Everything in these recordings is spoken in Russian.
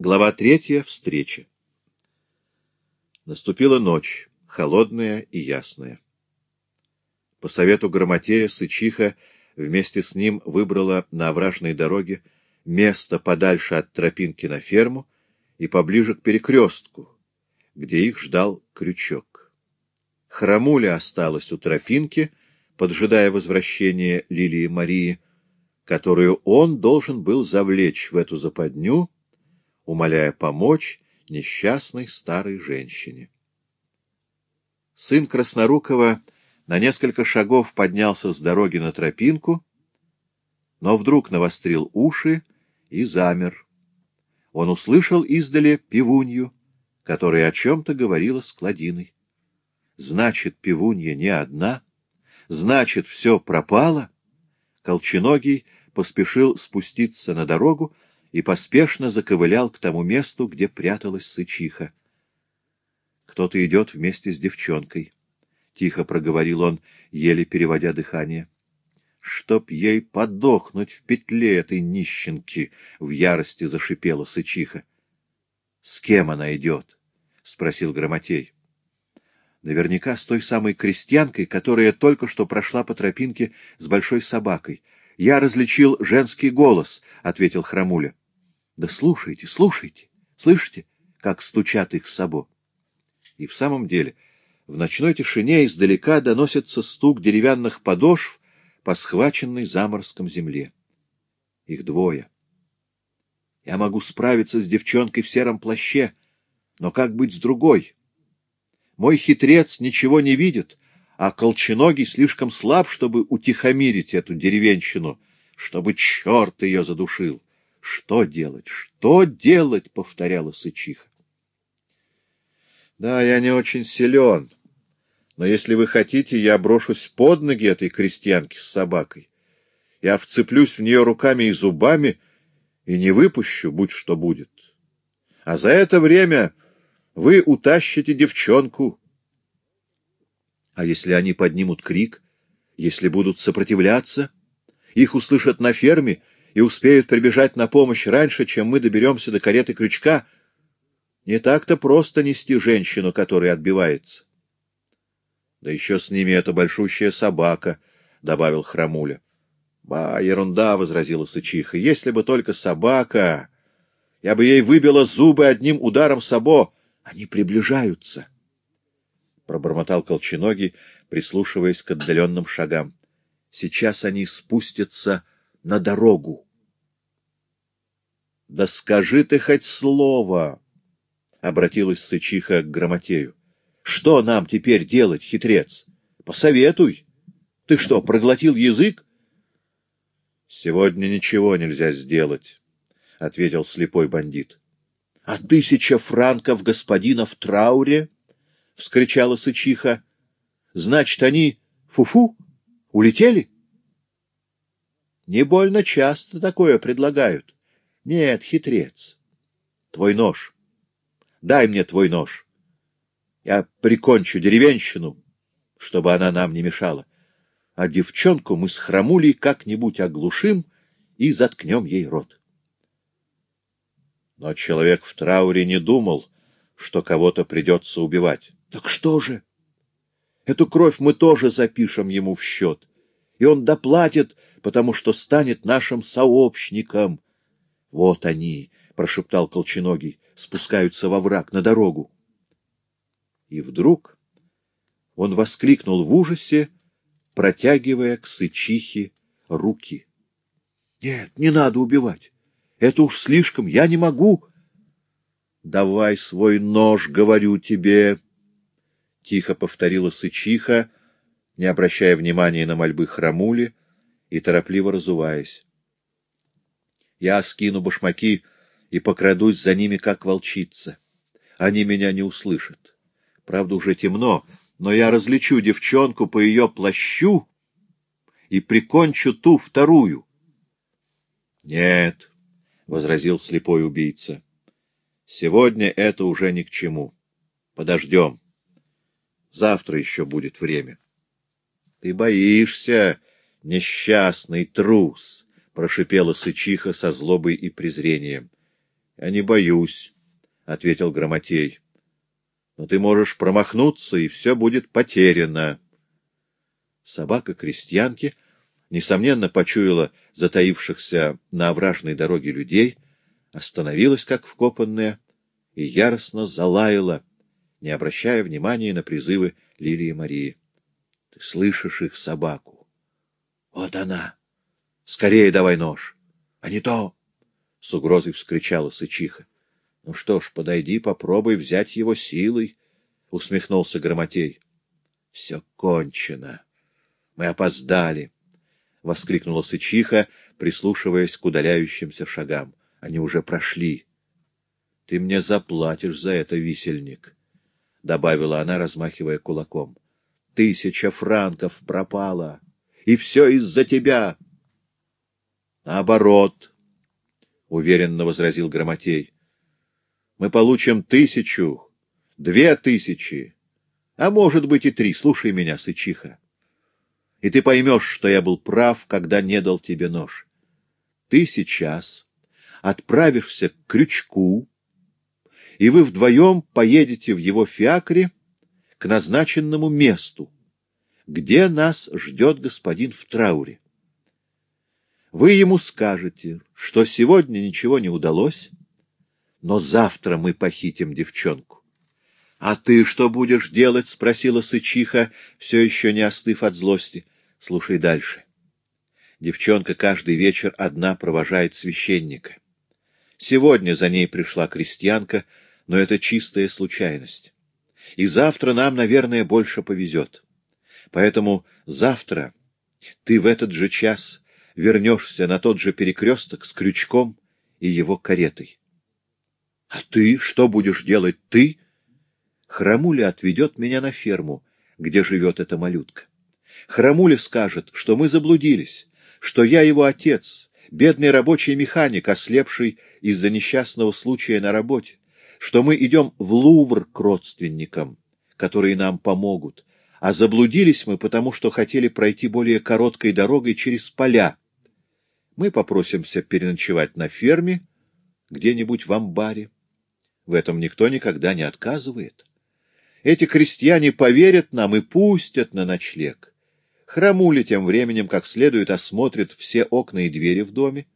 Глава третья. Встреча. Наступила ночь, холодная и ясная. По совету Грамотея Сычиха вместе с ним выбрала на овражной дороге место подальше от тропинки на ферму и поближе к перекрестку, где их ждал крючок. Храмуля осталась у тропинки, поджидая возвращения Лилии Марии, которую он должен был завлечь в эту западню, умоляя помочь несчастной старой женщине. Сын Краснорукова на несколько шагов поднялся с дороги на тропинку, но вдруг навострил уши и замер. Он услышал издали пивунью, которая о чем-то говорила с Кладиной. Значит, пивунья не одна, значит, все пропало. Колченогий поспешил спуститься на дорогу и поспешно заковылял к тому месту, где пряталась сычиха. Кто-то идет вместе с девчонкой. Тихо проговорил он, еле переводя дыхание. Чтоб ей подохнуть в петле этой нищенки! — в ярости зашипела сычиха. — С кем она идет? — спросил Грамотей. — Наверняка с той самой крестьянкой, которая только что прошла по тропинке с большой собакой. Я различил женский голос, — ответил Храмуля. — Да слушайте, слушайте, слышите, как стучат их сабо. И в самом деле в ночной тишине издалека доносится стук деревянных подошв по схваченной заморском земле. Их двое. Я могу справиться с девчонкой в сером плаще, но как быть с другой? Мой хитрец ничего не видит, а Колченогий слишком слаб, чтобы утихомирить эту деревенщину, чтобы черт ее задушил. Что делать? Что делать? — повторяла Сычиха. Да, я не очень силен, но если вы хотите, я брошусь под ноги этой крестьянки с собакой. Я вцеплюсь в нее руками и зубами и не выпущу, будь что будет. А за это время вы утащите девчонку, а если они поднимут крик, если будут сопротивляться, их услышат на ферме и успеют прибежать на помощь раньше, чем мы доберемся до кареты крючка, не так-то просто нести женщину, которая отбивается. — Да еще с ними эта большущая собака, — добавил Храмуля. — Ба, ерунда, — возразила Сычиха, — если бы только собака... Я бы ей выбила зубы одним ударом сабо. Они приближаются. — пробормотал Колченогий, прислушиваясь к отдаленным шагам. — Сейчас они спустятся на дорогу. — Да скажи ты хоть слово! — обратилась Сычиха к Грамотею. — Что нам теперь делать, хитрец? Посоветуй. Ты что, проглотил язык? — Сегодня ничего нельзя сделать, — ответил слепой бандит. — А тысяча франков господина в трауре? —— вскричала Сычиха. — Значит, они фу-фу улетели? Не больно часто такое предлагают. Нет, хитрец. Твой нож. Дай мне твой нож. Я прикончу деревенщину, чтобы она нам не мешала. А девчонку мы с храмулей как-нибудь оглушим и заткнем ей рот. Но человек в трауре не думал, что кого-то придется убивать. Так что же? Эту кровь мы тоже запишем ему в счет, и он доплатит, потому что станет нашим сообщником. — Вот они, — прошептал Колченогий, — спускаются во враг на дорогу. И вдруг он воскликнул в ужасе, протягивая к сычихе руки. — Нет, не надо убивать. Это уж слишком, я не могу. — Давай свой нож, говорю тебе, — тихо повторила Сычиха, не обращая внимания на мольбы храмули и торопливо разуваясь. Я скину башмаки и покрадусь за ними, как волчица. Они меня не услышат. Правда, уже темно, но я различу девчонку по ее плащу и прикончу ту вторую. — Нет, — возразил слепой убийца, — сегодня это уже ни к чему. Подождем. Завтра еще будет время. — Ты боишься, несчастный трус! — прошипела Сычиха со злобой и презрением. — Я не боюсь, — ответил Грамотей. — Но ты можешь промахнуться, и все будет потеряно. Собака крестьянки, несомненно, почуяла затаившихся на овражной дороге людей, остановилась, как вкопанная, и яростно залаяла, не обращая внимания на призывы Лилии Марии. — Ты слышишь их собаку? — Вот она! Скорее давай нож! А не то! — с угрозой вскричала Сычиха. — Ну что ж, подойди, попробуй взять его силой, — усмехнулся Громотей. — Все кончено. Мы опоздали, — воскликнула Сычиха, прислушиваясь к удаляющимся шагам. Они уже прошли. — Ты мне заплатишь за это, висельник, — добавила она, размахивая кулаком. — Тысяча франков пропала, и все из-за тебя. — Наоборот, — уверенно возразил Громотей. — Мы получим тысячу, две тысячи, а может быть и три. Слушай меня, Сычиха. И ты поймешь, что я был прав, когда не дал тебе нож. Ты сейчас отправишься к крючку, и вы вдвоем поедете в его фиакре к назначенному месту, где нас ждет господин в трауре. Вы ему скажете, что сегодня ничего не удалось, но завтра мы похитим девчонку. — А ты что будешь делать? — спросила Сычиха, все еще не остыв от злости. — Слушай дальше. Девчонка каждый вечер одна провожает священника. Сегодня за ней пришла крестьянка, но это чистая случайность. И завтра нам, наверное, больше повезет. Поэтому завтра ты в этот же час вернешься на тот же перекресток с крючком и его каретой. — А ты что будешь делать ты? Храмуля отведет меня на ферму, где живет эта малютка. Храмуля скажет, что мы заблудились, что я его отец, бедный рабочий механик, ослепший из-за несчастного случая на работе, что мы идем в Лувр к родственникам, которые нам помогут, а заблудились мы, потому что хотели пройти более короткой дорогой через поля, мы попросимся переночевать на ферме, где-нибудь в амбаре. В этом никто никогда не отказывает. Эти крестьяне поверят нам и пустят на ночлег. Храмули тем временем как следует осмотрит все окна и двери в доме.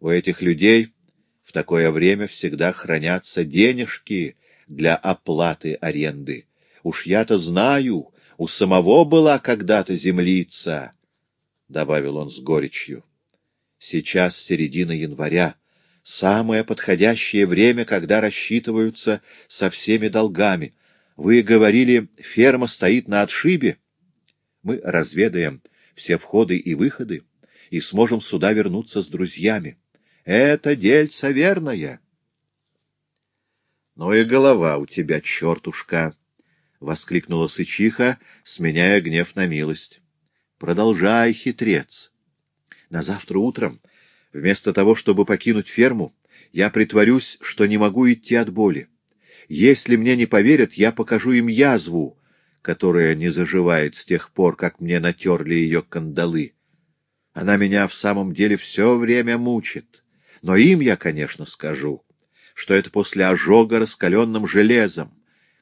У этих людей в такое время всегда хранятся денежки для оплаты аренды. Уж я-то знаю, у самого была когда-то землица, — добавил он с горечью. Сейчас середина января, самое подходящее время, когда рассчитываются со всеми долгами. Вы говорили, ферма стоит на отшибе. Мы разведаем все входы и выходы и сможем сюда вернуться с друзьями. Это дельце верное. — Ну и голова у тебя, чертушка! — воскликнула Сычиха, сменяя гнев на милость. — Продолжай, хитрец! На завтра утром, вместо того, чтобы покинуть ферму, я притворюсь, что не могу идти от боли. Если мне не поверят, я покажу им язву, которая не заживает с тех пор, как мне натерли ее кандалы. Она меня в самом деле все время мучит. Но им я, конечно, скажу, что это после ожога раскаленным железом,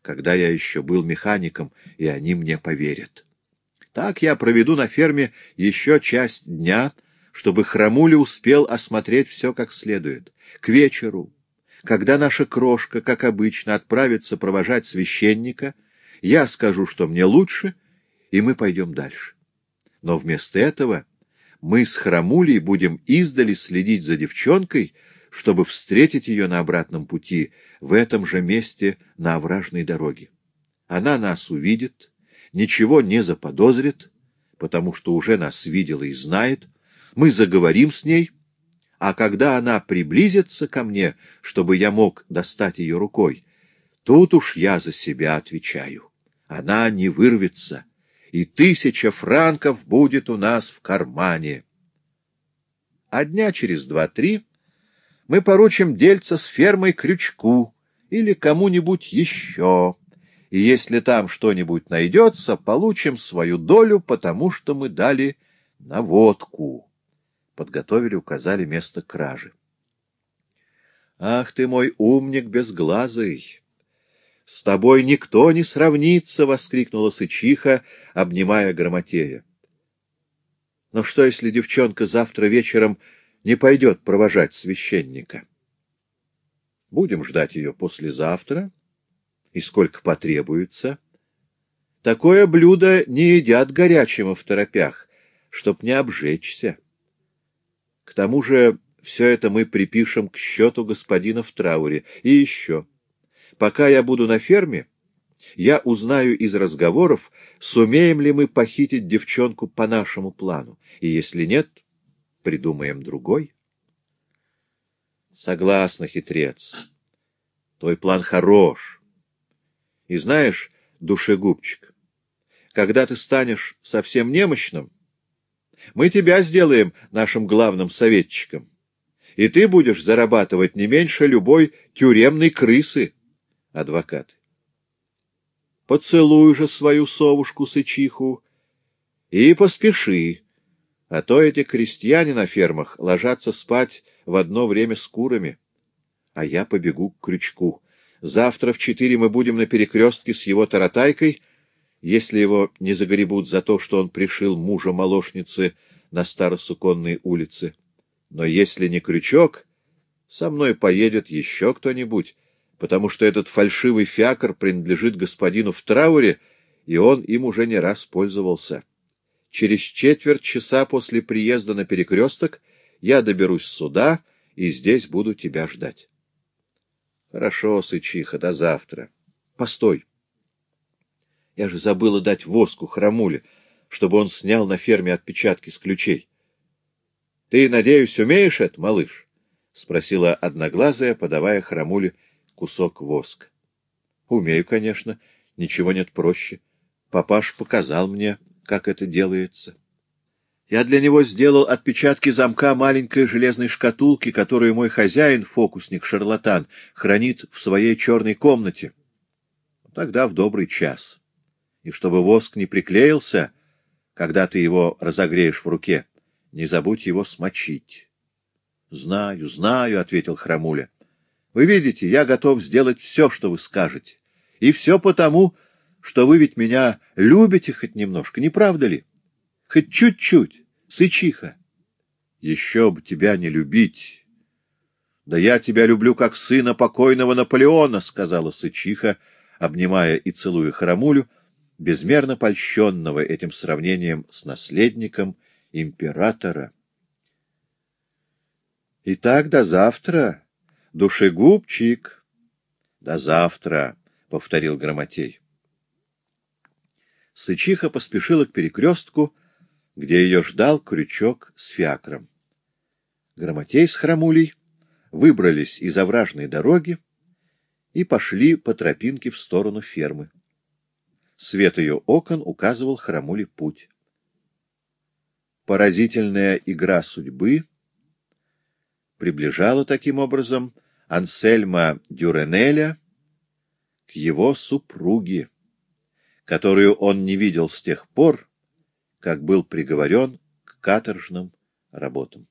когда я еще был механиком, и они мне поверят. Так я проведу на ферме еще часть дня — чтобы Храмуля успел осмотреть все как следует. К вечеру, когда наша крошка, как обычно, отправится провожать священника, я скажу, что мне лучше, и мы пойдем дальше. Но вместо этого мы с Храмулей будем издали следить за девчонкой, чтобы встретить ее на обратном пути в этом же месте на овражной дороге. Она нас увидит, ничего не заподозрит, потому что уже нас видела и знает, мы заговорим с ней, а когда она приблизится ко мне, чтобы я мог достать ее рукой, тут уж я за себя отвечаю. Она не вырвется, и тысяча франков будет у нас в кармане. А дня через два-три мы поручим дельца с фермой Крючку или кому-нибудь еще, и если там что-нибудь найдется, получим свою долю, потому что мы дали наводку подготовили, указали место кражи. Ах ты мой умник безглазый! С тобой никто не сравнится! — воскликнула Сычиха, обнимая Грамотея. Но что, если девчонка завтра вечером не пойдет провожать священника? Будем ждать ее послезавтра, и сколько потребуется. Такое блюдо не едят горячим в торопях, чтоб не обжечься. К тому же все это мы припишем к счету господина в трауре. И еще. Пока я буду на ферме, я узнаю из разговоров, сумеем ли мы похитить девчонку по нашему плану. И если нет, придумаем другой. Согласна, хитрец. Твой план хорош. И знаешь, душегубчик, когда ты станешь совсем немощным, мы тебя сделаем нашим главным советчиком и ты будешь зарабатывать не меньше любой тюремной крысы, адвокат. Поцелуй же свою совушку-сычиху и поспеши, а то эти крестьяне на фермах ложатся спать в одно время с курами, а я побегу к крючку. Завтра в четыре мы будем на перекрестке с его таратайкой, если его не загребут за то, что он пришил мужа молочницы на старосуконной улице. Но если не крючок, со мной поедет еще кто-нибудь, потому что этот фальшивый фиакр принадлежит господину в трауре, и он им уже не раз пользовался. Через четверть часа после приезда на перекресток я доберусь сюда и здесь буду тебя ждать. — Хорошо, Сычиха, до завтра. — Постой. Я же забыла дать воску храмуле, чтобы он снял на ферме отпечатки с ключей. — Ты, надеюсь, умеешь это, малыш? — спросила одноглазая, подавая храмуле кусок воска. — Умею, конечно. Ничего нет проще. Папаш показал мне, как это делается. Я для него сделал отпечатки замка маленькой железной шкатулки, которую мой хозяин, фокусник-шарлатан, хранит в своей черной комнате. Тогда в добрый час. И чтобы воск не приклеился, когда ты его разогреешь в руке, не забудь его смочить. — Знаю, знаю, — ответил Храмуля. — Вы видите, я готов сделать все, что вы скажете. И все потому, что вы ведь меня любите хоть немножко, не правда ли? Хоть чуть-чуть, сычиха. Еще бы тебя не любить. Да я тебя люблю, как сына покойного Наполеона, — сказала сычиха, обнимая и целуя Храмулю, безмерно польщенного этим сравнением с наследником — императора. Итак, до завтра, душегубчик. До завтра, — повторил Грамотей. Сычиха поспешила к перекрестку, где ее ждал крючок с фиакром. Грамотей с Храмулей выбрались из овражной дороги и пошли по тропинке в сторону фермы. Свет ее окон указывал Храмуле путь поразительная игра судьбы приближала таким образом Ансельма Дюренеля к его супруге, которую он не видел с тех пор, как был приговорен к каторжным работам.